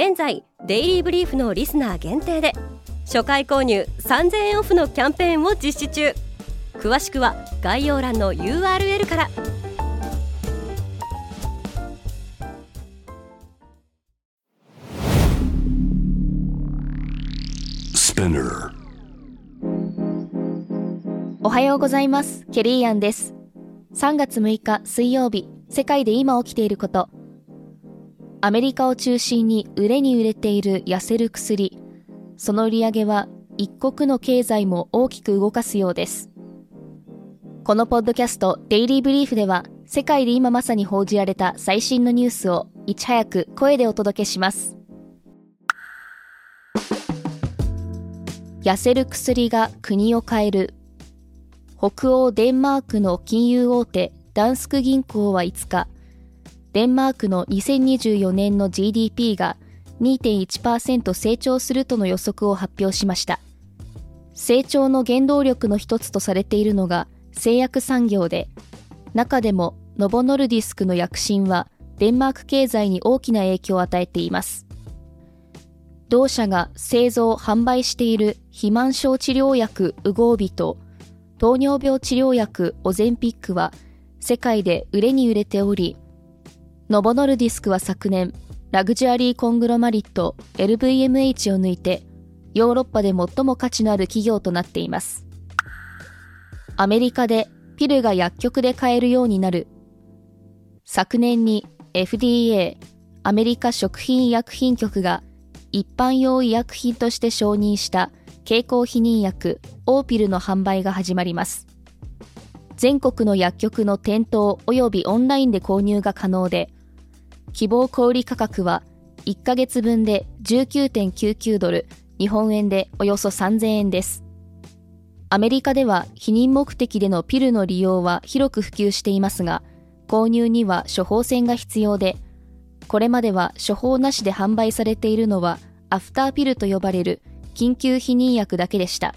現在デイリーブリーフのリスナー限定で初回購入3000円オフのキャンペーンを実施中。詳しくは概要欄の URL から。おはようございます。ケリーアンです。3月6日水曜日世界で今起きていることアメリカを中心に売れに売れている痩せる薬。その売り上げは一国の経済も大きく動かすようです。このポッドキャストデイリーブリーフでは世界で今まさに報じられた最新のニュースをいち早く声でお届けします。痩せる薬が国を変える。北欧デンマークの金融大手ダンスク銀行は5日、デンマークの2024年の GDP が2.1%成長するとの予測を発表しました。成長の原動力の一つとされているのが製薬産業で、中でもノボノルディスクの躍進はデンマーク経済に大きな影響を与えています。同社が製造・販売している肥満症治療薬ウゴービと糖尿病治療薬オゼンピックは世界で売れに売れており、ノボノルディスクは昨年、ラグジュアリーコングロマリット LVMH を抜いて、ヨーロッパで最も価値のある企業となっています。アメリカでピルが薬局で買えるようになる。昨年に FDA、アメリカ食品医薬品局が一般用医薬品として承認した経口避妊薬オーピルの販売が始まります。全国の薬局の店頭及びオンラインで購入が可能で、希望小売価格は1ヶ月分で19.99ドル、日本円でおよそ3000円です。アメリカでは避妊目的でのピルの利用は広く普及していますが、購入には処方箋が必要で、これまでは処方なしで販売されているのはアフターピルと呼ばれる緊急避妊薬だけでした。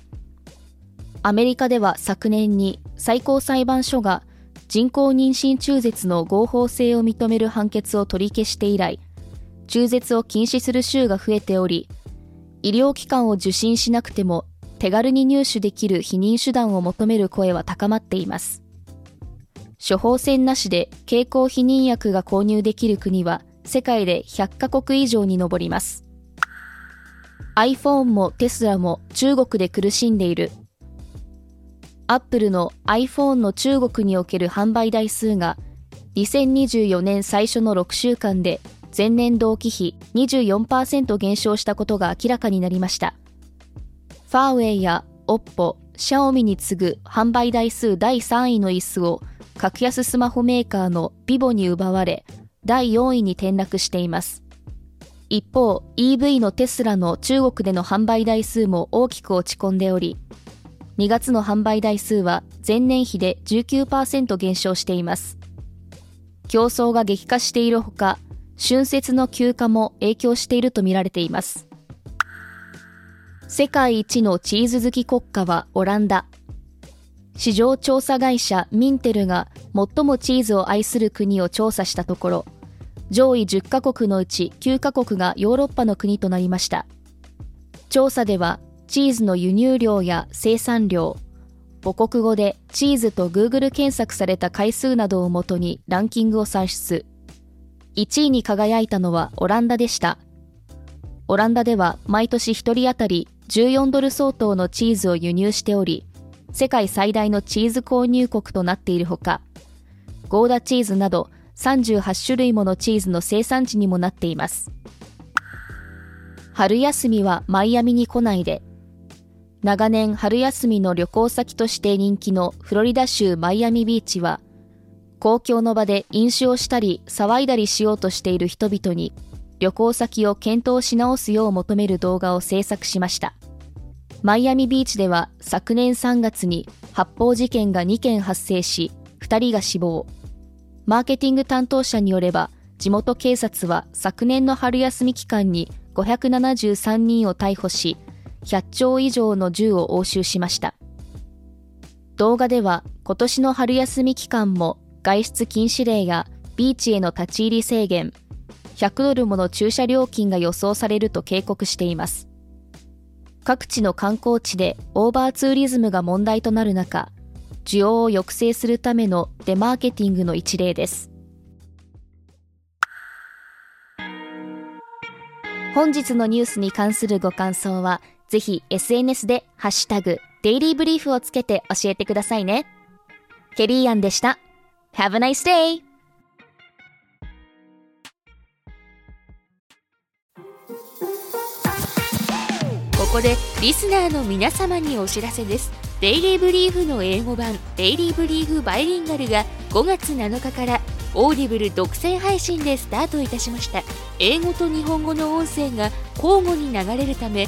アメリカでは昨年に最高裁判所が人工妊娠中絶の合法性を認める判決を取り消して以来、中絶を禁止する州が増えており、医療機関を受診しなくても手軽に入手できる避妊手段を求める声は高まっています。処方箋なしで経口避妊薬が購入できる国は世界で100カ国以上に上ります。iPhone もテスラも中国で苦しんでいるアップルの iPhone の中国における販売台数が2024年最初の6週間で前年同期比24%減少したことが明らかになりました。ファーウェイや OPPO、シャオミに次ぐ販売台数第3位の椅子を格安スマホメーカーの vivo に奪われ第4位に転落しています。一方 EV のテスラの中国での販売台数も大きく落ち込んでおり2月の販売台数は前年比で19%減少しています。競争が激化しているほか、春節の休暇も影響しているとみられています。世界一のチーズ好き国家はオランダ。市場調査会社ミンテルが最もチーズを愛する国を調査したところ、上位10カ国のうち9カ国がヨーロッパの国となりました。調査ではチーズの輸入量や生産量、母国語でチーズと Google 検索された回数などをもとにランキングを算出。1位に輝いたのはオランダでした。オランダでは毎年1人当たり14ドル相当のチーズを輸入しており、世界最大のチーズ購入国となっているほか、ゴーダチーズなど38種類ものチーズの生産地にもなっています。春休みはマイアミに来ないで、長年春休みの旅行先として人気のフロリダ州マイアミビーチは、公共の場で飲酒をしたり騒いだりしようとしている人々に旅行先を検討し直すよう求める動画を制作しました。マイアミビーチでは昨年3月に発砲事件が2件発生し、2人が死亡。マーケティング担当者によれば、地元警察は昨年の春休み期間に573人を逮捕し、100丁以上の銃を押収しました。動画では今年の春休み期間も外出禁止令やビーチへの立ち入り制限、100ドルもの駐車料金が予想されると警告しています。各地の観光地でオーバーツーリズムが問題となる中、需要を抑制するためのデマーケティングの一例です。本日のニュースに関するご感想は、ぜひ SNS でハッシュタグデイリーブリーフをつけて教えてくださいね。ケリーアンでした。Have a nice day! ここでリスナーの皆様にお知らせです。デイリーブリーフの英語版デイリーブリーフバイリンガルが5月7日からオーディブル独占配信でスタートいたしました英語と日本語の音声が交互に流れるため